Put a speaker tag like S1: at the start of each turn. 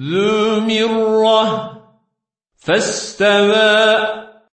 S1: ذو مرة فاستوى.